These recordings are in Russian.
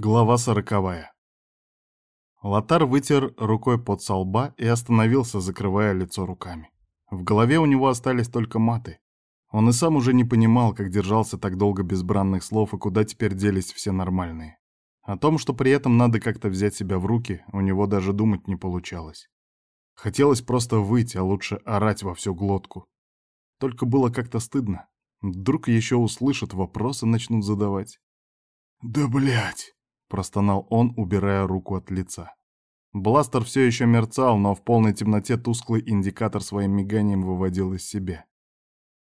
Глава сороковая. Лотар вытер рукой под со лба и остановился, закрывая лицо руками. В голове у него остались только маты. Он и сам уже не понимал, как держался так долго без бранных слов и куда теперь делись все нормальные. О том, что при этом надо как-то взять себя в руки, у него даже думать не получалось. Хотелось просто выйти, а лучше орать во всю глотку. Только было как-то стыдно. Вдруг еще услышат, вопросы начнут задавать. «Да блять!» — простонал он, убирая руку от лица. Бластер все еще мерцал, но в полной темноте тусклый индикатор своим миганием выводил из себя.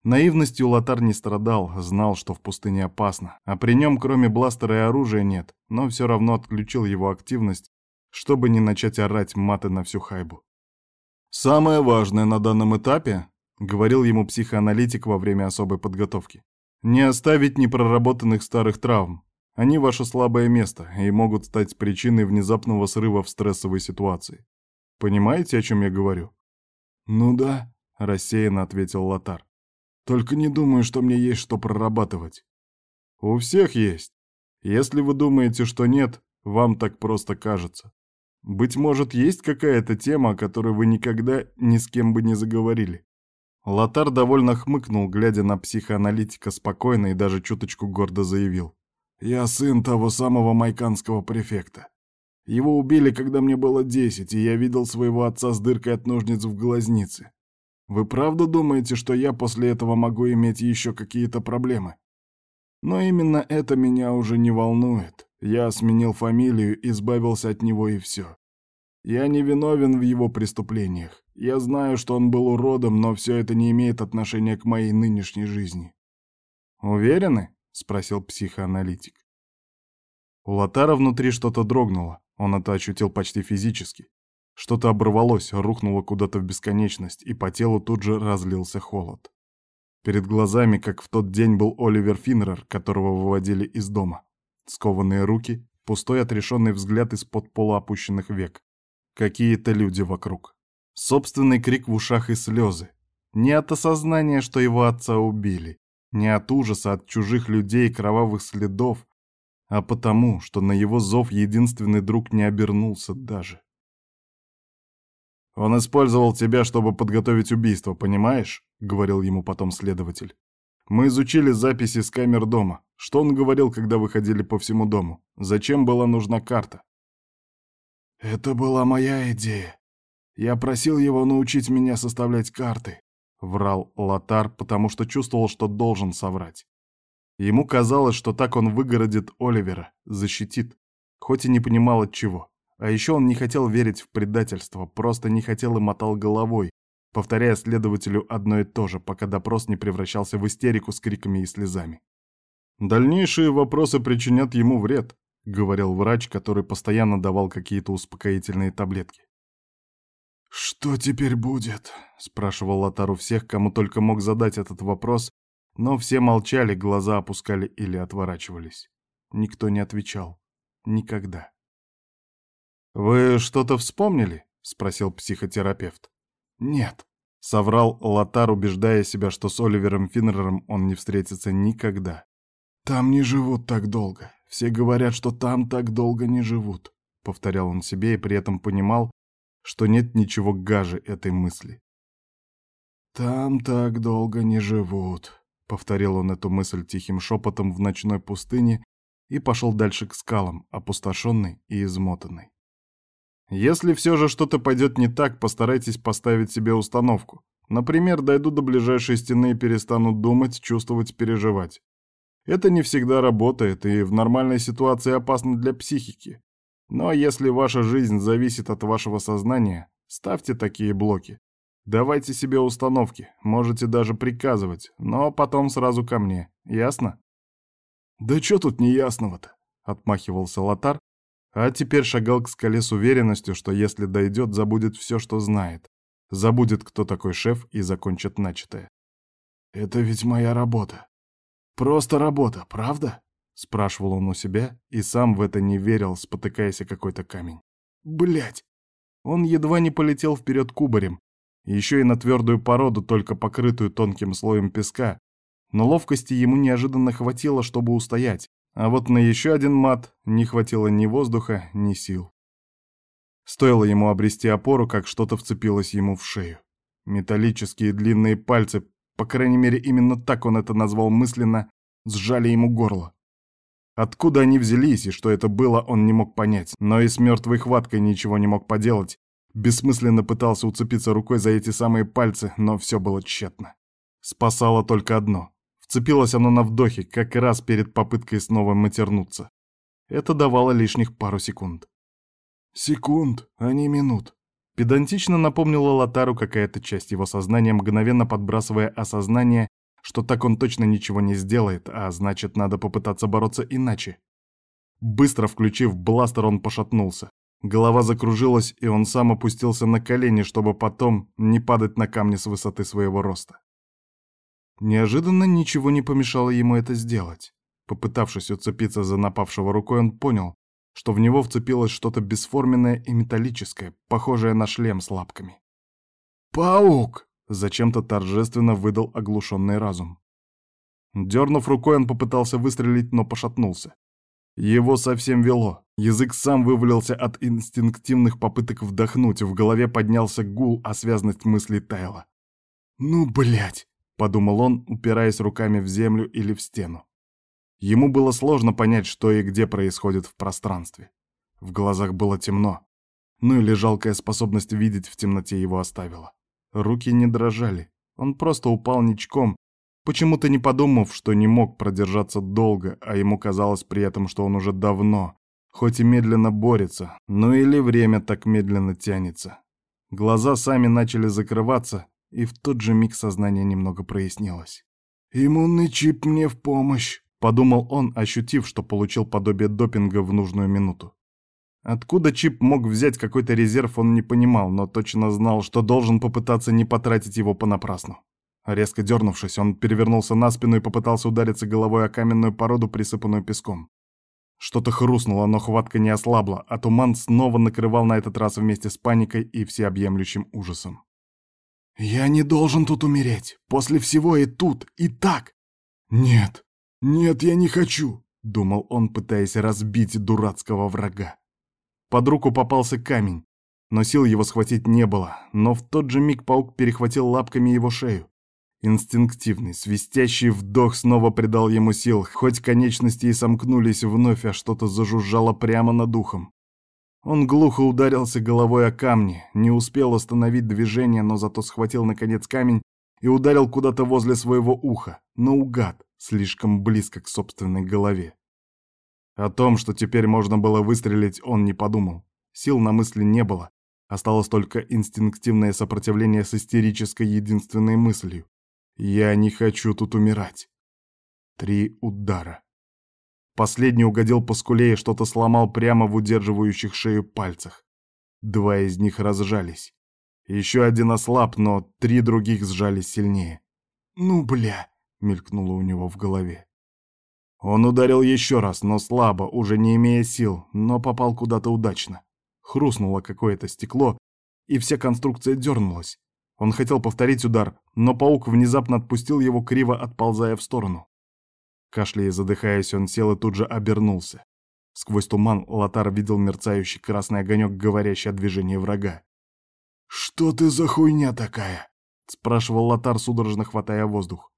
Наивностью Лотар не страдал, знал, что в пустыне опасно, а при нем кроме бластера и оружия нет, но все равно отключил его активность, чтобы не начать орать маты на всю хайбу. «Самое важное на данном этапе», — говорил ему психоаналитик во время особой подготовки, — «не оставить непроработанных старых травм, они ваше слабое место и могут стать причиной внезапного срыва в стрессовой ситуации. Понимаете, о чем я говорю? Ну да, рассеянно ответил Лотар. Только не думаю, что мне есть что прорабатывать. У всех есть. Если вы думаете, что нет, вам так просто кажется. Быть может, есть какая-то тема, о которой вы никогда ни с кем бы не заговорили. Лотар довольно хмыкнул, глядя на психоаналитика спокойно и даже чуточку гордо заявил. Я сын того самого майканского префекта. Его убили, когда мне было десять, и я видел своего отца с дыркой от ножниц в глазнице. Вы правда думаете, что я после этого могу иметь еще какие-то проблемы? Но именно это меня уже не волнует. Я сменил фамилию, избавился от него и все. Я не виновен в его преступлениях. Я знаю, что он был уродом, но все это не имеет отношения к моей нынешней жизни. Уверены? — спросил психоаналитик. У Лотара внутри что-то дрогнуло, он это ощутил почти физически. Что-то оборвалось, рухнуло куда-то в бесконечность, и по телу тут же разлился холод. Перед глазами, как в тот день, был Оливер Финнерер, которого выводили из дома. Скованные руки, пустой отрешенный взгляд из-под полуопущенных век. Какие-то люди вокруг. Собственный крик в ушах и слезы. Не от осознания, что его отца убили, не от ужаса от чужих людей и кровавых следов, а потому, что на его зов единственный друг не обернулся даже. «Он использовал тебя, чтобы подготовить убийство, понимаешь?» — говорил ему потом следователь. «Мы изучили записи с камер дома. Что он говорил, когда выходили по всему дому? Зачем была нужна карта?» «Это была моя идея. Я просил его научить меня составлять карты. Врал Лотар, потому что чувствовал, что должен соврать. Ему казалось, что так он выгородит Оливера, защитит, хоть и не понимал от чего. А еще он не хотел верить в предательство, просто не хотел и мотал головой, повторяя следователю одно и то же, пока допрос не превращался в истерику с криками и слезами. «Дальнейшие вопросы причинят ему вред», — говорил врач, который постоянно давал какие-то успокоительные таблетки. «Что теперь будет?» — спрашивал Лотару всех, кому только мог задать этот вопрос, но все молчали, глаза опускали или отворачивались. Никто не отвечал. Никогда. «Вы что-то вспомнили?» — спросил психотерапевт. «Нет», — соврал Лотар, убеждая себя, что с Оливером Финнером он не встретится никогда. «Там не живут так долго. Все говорят, что там так долго не живут», — повторял он себе и при этом понимал, что нет ничего гаже этой мысли. «Там так долго не живут», — повторил он эту мысль тихим шепотом в ночной пустыне и пошел дальше к скалам, опустошенный и измотанный. Если все же что-то пойдет не так, постарайтесь поставить себе установку. Например, дойду до ближайшей стены и перестану думать, чувствовать, переживать. Это не всегда работает и в нормальной ситуации опасно для психики. Но если ваша жизнь зависит от вашего сознания, ставьте такие блоки. Давайте себе установки, можете даже приказывать, но потом сразу ко мне, ясно? «Да что тут неясного-то?» — отмахивался Лотар, а теперь шагал к скале с уверенностью, что если дойдет, забудет все, что знает. Забудет, кто такой шеф, и закончит начатое. «Это ведь моя работа. Просто работа, правда?» — спрашивал он у себя и сам в это не верил, спотыкаясь о какой-то камень. Блять! Он едва не полетел вперед кубарем, еще и на твердую породу, только покрытую тонким слоем песка, но ловкости ему неожиданно хватило, чтобы устоять, А вот на еще один мат не хватило ни воздуха, ни сил. Стоило ему обрести опору, как что-то вцепилось ему в шею. Металлические длинные пальцы, по крайней мере именно так он это назвал мысленно, сжали ему горло. Откуда они взялись и что это было, он не мог понять, но и с мертвой хваткой ничего не мог поделать. Бессмысленно пытался уцепиться рукой за эти самые пальцы, но все было тщетно. Спасало только одно. Вцепилось оно на вдохе, как раз перед попыткой снова матернуться. Это давало лишних пару секунд. «Секунд, а не минут», — педантично напомнила Лотару какая-то часть его сознания, мгновенно подбрасывая осознание, что так он точно ничего не сделает, а значит, надо попытаться бороться иначе. Быстро включив бластер, он пошатнулся. Голова закружилась, и он сам опустился на колени, чтобы потом не падать на камни с высоты своего роста. Неожиданно ничего не помешало ему это сделать. Попытавшись уцепиться за напавшего рукой, он понял, что в него вцепилось что-то бесформенное и металлическое, похожее на шлем с лапками. «Паук!» Зачем-то торжественно выдал оглушенный разум. Дернув рукой, он попытался выстрелить, но пошатнулся. Его совсем вело. Язык сам вывалился от инстинктивных попыток вдохнуть, в голове поднялся гул, а связность мыслей таяла. «Ну, блядь!» — подумал он, упираясь руками в землю или в стену. Ему было сложно понять, что и где происходит в пространстве. В глазах было темно. Ну или жалкая способность видеть в темноте его оставила. Руки не дрожали. Он просто упал ничком, почему-то не подумав, что не мог продержаться долго, а ему казалось при этом, что он уже давно, хоть и медленно борется, но или время так медленно тянется. Глаза сами начали закрываться, и в тот же миг сознание немного прояснилось. «Иммунный чип мне в помощь», — подумал он, ощутив, что получил подобие допинга в нужную минуту. Откуда Чип мог взять какой-то резерв, он не понимал, но точно знал, что должен попытаться не потратить его понапрасну. Резко дернувшись, он перевернулся на спину и попытался удариться головой о каменную породу, присыпанную песком. Что-то хрустнуло, но хватка не ослабла, а туман снова накрывал на этот раз вместе с паникой и всеобъемлющим ужасом. «Я не должен тут умереть. После всего и тут, и так. Нет, нет, я не хочу», — думал он, пытаясь разбить дурацкого врага. Под руку попался камень, но сил его схватить не было, но в тот же миг паук перехватил лапками его шею. Инстинктивный, свистящий вдох снова придал ему сил, хоть конечности и сомкнулись вновь, а что-то зажужжало прямо над ухом. Он глухо ударился головой о камни, не успел остановить движение, но зато схватил наконец камень и ударил куда-то возле своего уха, наугад, слишком близко к собственной голове. О том, что теперь можно было выстрелить, он не подумал. Сил на мысли не было. Осталось только инстинктивное сопротивление с истерической единственной мыслью. «Я не хочу тут умирать». Три удара. Последний угодил по скуле и что-то сломал прямо в удерживающих шею пальцах. Два из них разжались. Еще один ослаб, но три других сжались сильнее. «Ну, бля!» — мелькнуло у него в голове. Он ударил еще раз, но слабо, уже не имея сил, но попал куда-то удачно. Хрустнуло какое-то стекло, и вся конструкция дернулась. Он хотел повторить удар, но паук внезапно отпустил его, криво отползая в сторону. Кашляя и задыхаясь, он сел и тут же обернулся. Сквозь туман Лотар видел мерцающий красный огонек, говорящий о движении врага. «Что ты за хуйня такая?» — спрашивал Лотар, судорожно хватая воздух.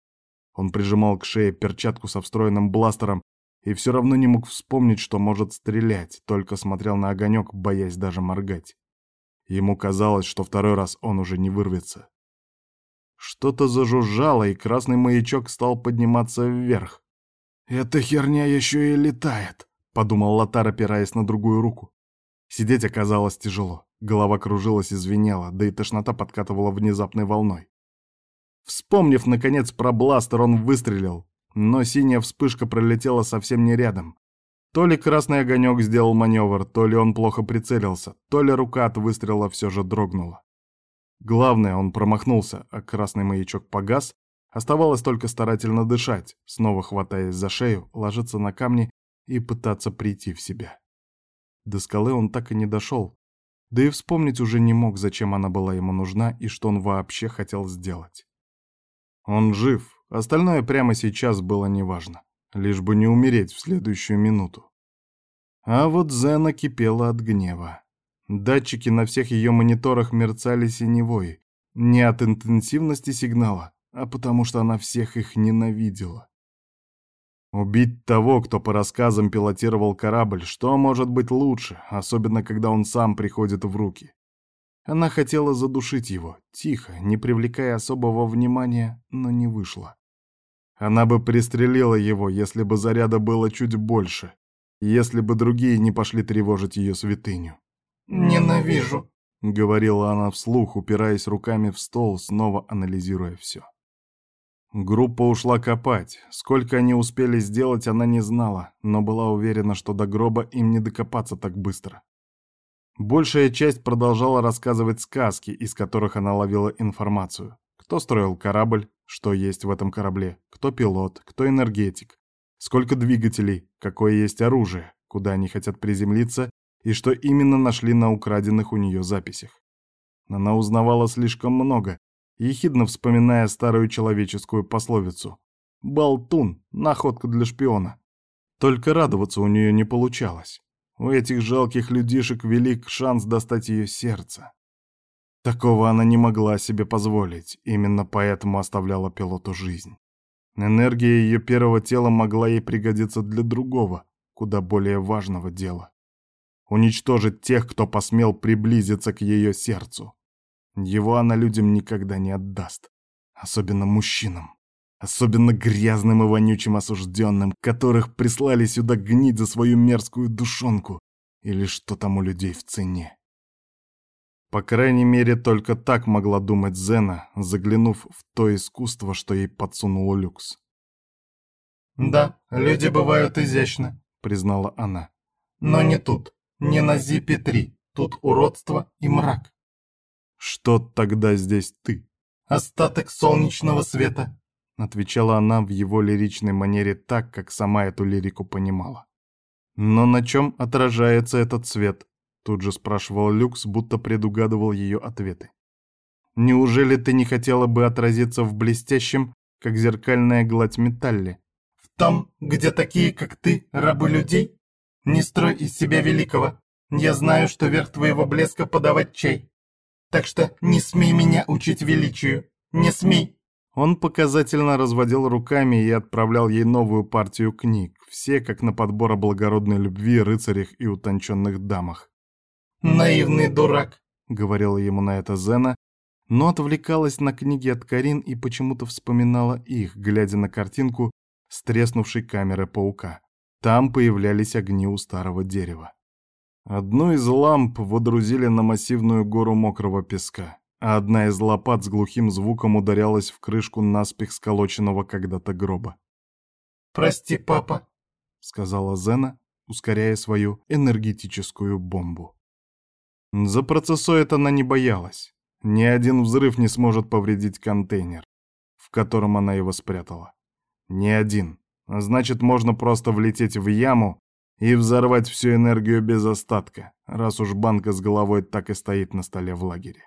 Он прижимал к шее перчатку со встроенным бластером и все равно не мог вспомнить, что может стрелять, только смотрел на огонек, боясь даже моргать. Ему казалось, что второй раз он уже не вырвется. Что-то зажужжало, и красный маячок стал подниматься вверх. «Эта херня еще и летает», — подумал Лотар, опираясь на другую руку. Сидеть оказалось тяжело. Голова кружилась и звенела, да и тошнота подкатывала внезапной волной. Вспомнив, наконец, про бластер, он выстрелил, но синяя вспышка пролетела совсем не рядом. То ли красный огонек сделал маневр, то ли он плохо прицелился, то ли рука от выстрела все же дрогнула. Главное, он промахнулся, а красный маячок погас, оставалось только старательно дышать, снова хватаясь за шею, ложиться на камни и пытаться прийти в себя. До скалы он так и не дошел, да и вспомнить уже не мог, зачем она была ему нужна и что он вообще хотел сделать. Он жив, остальное прямо сейчас было неважно. лишь бы не умереть в следующую минуту. А вот Зена кипела от гнева. Датчики на всех ее мониторах мерцали синевой, не от интенсивности сигнала, а потому что она всех их ненавидела. Убить того, кто по рассказам пилотировал корабль, что может быть лучше, особенно когда он сам приходит в руки. Она хотела задушить его, тихо, не привлекая особого внимания, но не вышло. Она бы пристрелила его, если бы заряда было чуть больше, если бы другие не пошли тревожить ее святыню. «Ненавижу», — говорила она вслух, упираясь руками в стол, снова анализируя все. Группа ушла копать. Сколько они успели сделать, она не знала, но была уверена, что до гроба им не докопаться так быстро. Большая часть продолжала рассказывать сказки, из которых она ловила информацию. Кто строил корабль, что есть в этом корабле, кто пилот, кто энергетик, сколько двигателей, какое есть оружие, куда они хотят приземлиться и что именно нашли на украденных у нее записях. Она узнавала слишком много, ехидно вспоминая старую человеческую пословицу. «Болтун, находка для шпиона». Только радоваться у нее не получалось. У этих жалких людишек велик шанс достать ее сердце. Такого она не могла себе позволить, именно поэтому оставляла пилоту жизнь. Энергия ее первого тела могла ей пригодиться для другого, куда более важного дела. Уничтожить тех, кто посмел приблизиться к ее сердцу. Его она людям никогда не отдаст. Особенно мужчинам. Особенно грязным и вонючим осужденным, которых прислали сюда гнить за свою мерзкую душонку. Или что там у людей в цене. По крайней мере, только так могла думать Зена, заглянув в то искусство, что ей подсунул Люкс. «Да, люди бывают изящны», — признала она. «Но не тут, не на Зипе-3. Тут уродство и мрак». «Что тогда здесь ты?» «Остаток солнечного света», — отвечала она в его лиричной манере так, как сама эту лирику понимала. «Но на чем отражается этот свет?» — тут же спрашивал Люкс, будто предугадывал ее ответы. «Неужели ты не хотела бы отразиться в блестящем, как зеркальная гладь металле?» «В том, где такие, как ты, рабы людей? Не строй из себя великого. Я знаю, что верх твоего блеска подавать чай. Так что не смей меня учить величию. Не смей!» Он показательно разводил руками и отправлял ей новую партию книг, все как на подбор о благородной любви, рыцарях и утонченных дамах. «Наивный дурак», — говорила ему на это Зена, но отвлекалась на книги от Карин и почему-то вспоминала их, глядя на картинку с треснувшей камеры паука. Там появлялись огни у старого дерева. Одну из ламп водрузили на массивную гору мокрого песка, а одна из лопат с глухим звуком ударялась в крышку наспех сколоченного когда-то гроба. «Прости, папа», — сказала Зена, ускоряя свою энергетическую бомбу. За процессоид она не боялась. Ни один взрыв не сможет повредить контейнер, в котором она его спрятала. Ни один. Значит, можно просто влететь в яму и взорвать всю энергию без остатка, раз уж банка с головой так и стоит на столе в лагере.